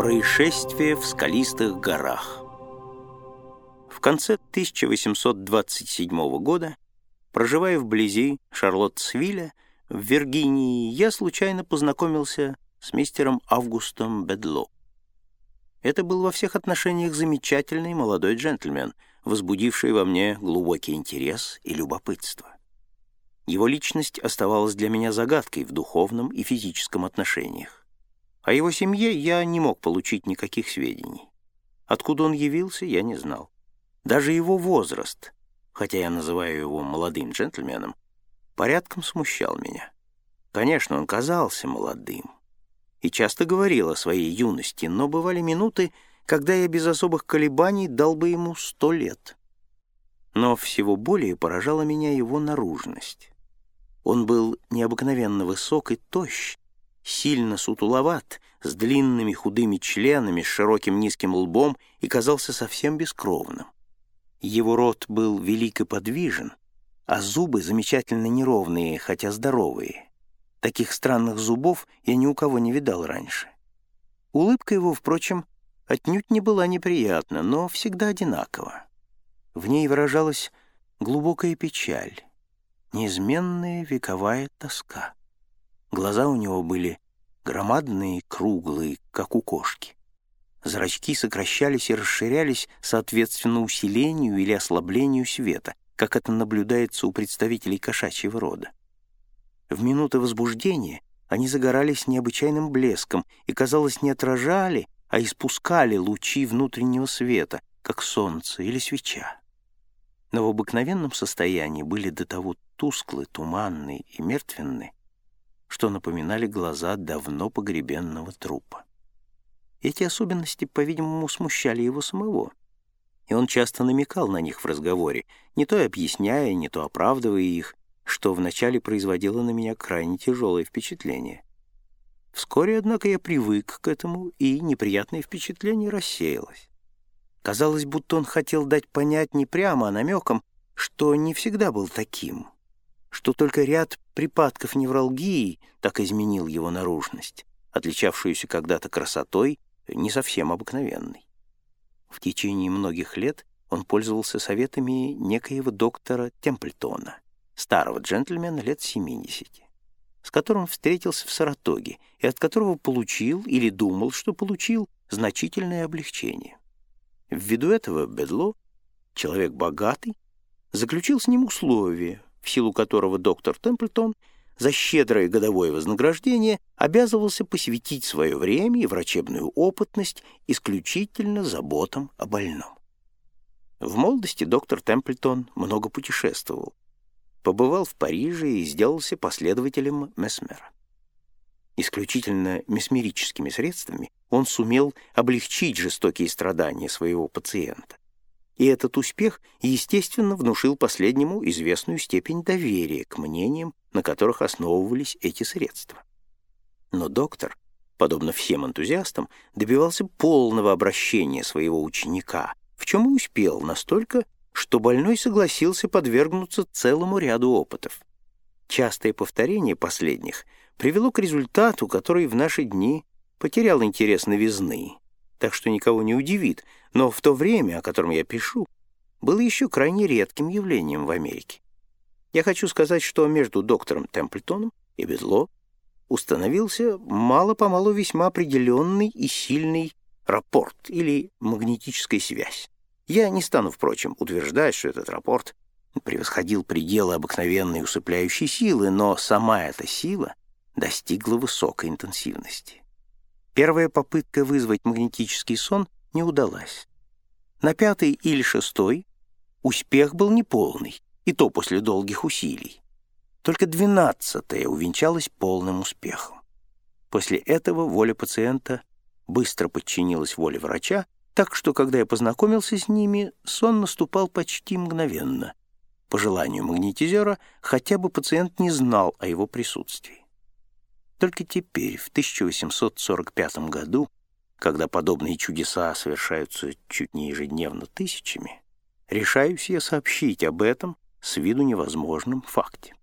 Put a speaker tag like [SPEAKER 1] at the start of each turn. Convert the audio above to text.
[SPEAKER 1] Происшествие в скалистых горах. В конце 1827 года, проживая вблизи Шарлоттсвилля, в Виргинии, я случайно познакомился с мистером Августом Бедло. Это был во всех отношениях замечательный молодой джентльмен, возбудивший во мне глубокий интерес и любопытство. Его личность оставалась для меня загадкой в духовном и физическом отношениях. О его семье я не мог получить никаких сведений. Откуда он явился, я не знал. Даже его возраст, хотя я называю его молодым джентльменом, порядком смущал меня. Конечно, он казался молодым и часто говорил о своей юности, но бывали минуты, когда я без особых колебаний дал бы ему сто лет. Но всего более поражала меня его наружность. Он был необыкновенно высок и тощ, сильно сутуловат, с длинными худыми членами, с широким низким лбом и казался совсем бескровным. Его рот был велик и подвижен, а зубы замечательно неровные, хотя здоровые. Таких странных зубов я ни у кого не видал раньше. Улыбка его, впрочем, отнюдь не была неприятна, но всегда одинакова. В ней выражалась глубокая печаль, неизменная вековая тоска. Глаза у него были громадные, круглые, как у кошки. Зрачки сокращались и расширялись соответственно усилению или ослаблению света, как это наблюдается у представителей кошачьего рода. В минуты возбуждения они загорались необычайным блеском и, казалось, не отражали, а испускали лучи внутреннего света, как солнце или свеча. Но в обыкновенном состоянии были до того тусклы, туманны и мертвенны, что напоминали глаза давно погребенного трупа. Эти особенности, по-видимому, смущали его самого, и он часто намекал на них в разговоре, не то объясняя, не то оправдывая их, что вначале производило на меня крайне тяжелое впечатление. Вскоре, однако, я привык к этому, и неприятное впечатление рассеялось. Казалось, будто он хотел дать понять не прямо, а намеком, что не всегда был таким, что только ряд припадков невралгии так изменил его наружность, отличавшуюся когда-то красотой, не совсем обыкновенной. В течение многих лет он пользовался советами некоего доктора Темплтона, старого джентльмена лет 70, с которым встретился в Саратоге и от которого получил или думал, что получил значительное облегчение. Ввиду этого Бедло, человек богатый, заключил с ним условие, в силу которого доктор Темплтон за щедрое годовое вознаграждение обязывался посвятить свое время и врачебную опытность исключительно заботам о больном. В молодости доктор Темплтон много путешествовал, побывал в Париже и сделался последователем Месмера. Исключительно месмерическими средствами он сумел облегчить жестокие страдания своего пациента и этот успех, естественно, внушил последнему известную степень доверия к мнениям, на которых основывались эти средства. Но доктор, подобно всем энтузиастам, добивался полного обращения своего ученика, в чем и успел настолько, что больной согласился подвергнуться целому ряду опытов. Частое повторение последних привело к результату, который в наши дни потерял интерес новизны, так что никого не удивит, но в то время, о котором я пишу, было еще крайне редким явлением в Америке. Я хочу сказать, что между доктором Темплтоном и Бедло установился мало-помалу весьма определенный и сильный рапорт или магнетическая связь. Я не стану, впрочем, утверждать, что этот рапорт превосходил пределы обыкновенной усыпляющей силы, но сама эта сила достигла высокой интенсивности. Первая попытка вызвать магнетический сон не удалась. На пятый или шестой успех был неполный, и то после долгих усилий. Только двенадцатая увенчалась полным успехом. После этого воля пациента быстро подчинилась воле врача, так что, когда я познакомился с ними, сон наступал почти мгновенно. По желанию магнетизера, хотя бы пациент не знал о его присутствии. Только теперь, в 1845 году, когда подобные чудеса совершаются чуть не ежедневно тысячами, решаюсь я сообщить об этом с виду невозможном факте.